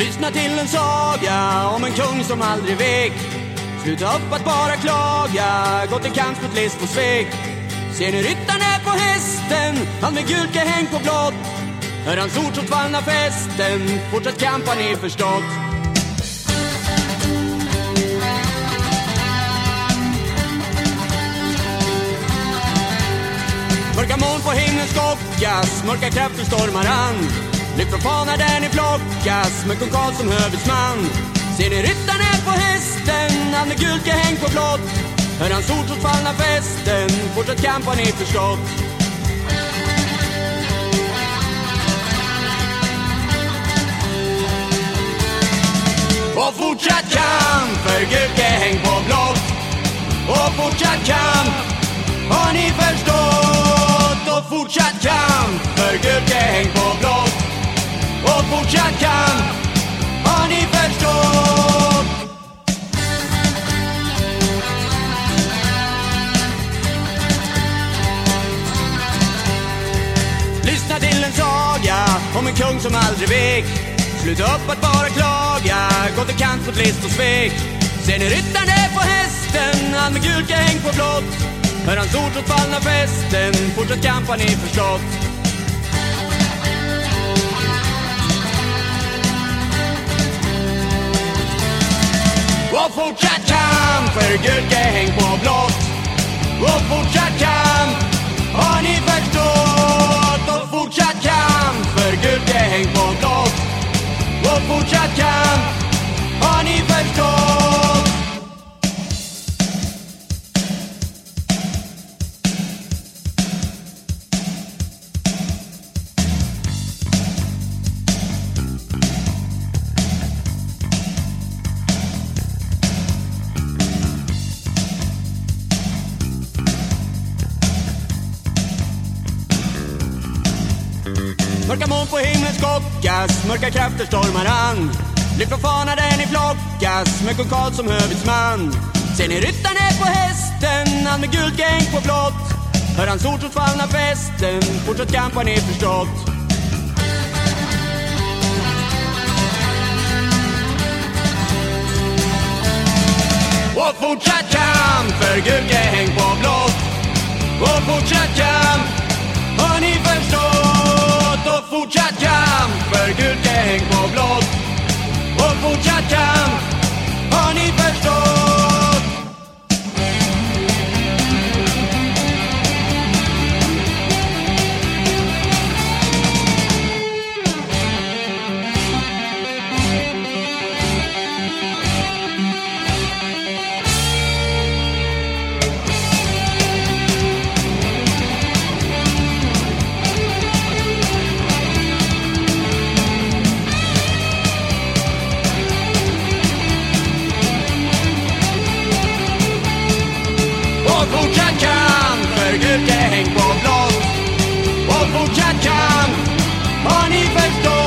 Lyssna till en saga om en kung som aldrig vek. Sluta upp att bara klaga, gå till kamp mot list och svek. Ser ni ryttaren är på hästen, han med gult häng på blått. Hör hans ord som tvallna festen, fortsätt kamp har ni förstått. Mörka moln på himlen skockas, mörka krafter stormar an. Ni från där ni flockas, med kung Karl som hövitsman Ser ni ryttaren är på hästen, han med gult häng på blått. Hör hans ord trots fallna fästen, fortsatt kamp har ni förstått. Och fortsatt kamp för gult häng på blått. Och fortsatt kamp jag kan har ni förstått? Lyssna till en saga om en kung som aldrig vek. Sluta upp att bara klaga, gå till kant mot list och svek. Ser ni ryttaren är på hästen, han med gult häng på blått. Hör hans ord som fallna fästen. fortsatt kamp har ni förstått. Och fortsatt kamp för gult häng på blått. Och fortsatt kamp har ni förstått? Och fortsatt kamp för gult häng på blått. Och fortsatt kamp har ni förstått Mörka moln på himlen skockas, mörka krafter stormar an. Lyft från fanan där ni flockas, med kung Karl som hövitsman Ser ni ryttaren här på hästen, han med gult gäng på blått? Hör hans ord fallna fästen, fortsatt kamp har ni förstått. Och fortsatt kamp för gult gäng på blått. Och fortsatt kamp fortsatt kamp för gult så fort kan För Gud är häng på blått Och fort kan Har ni förstått?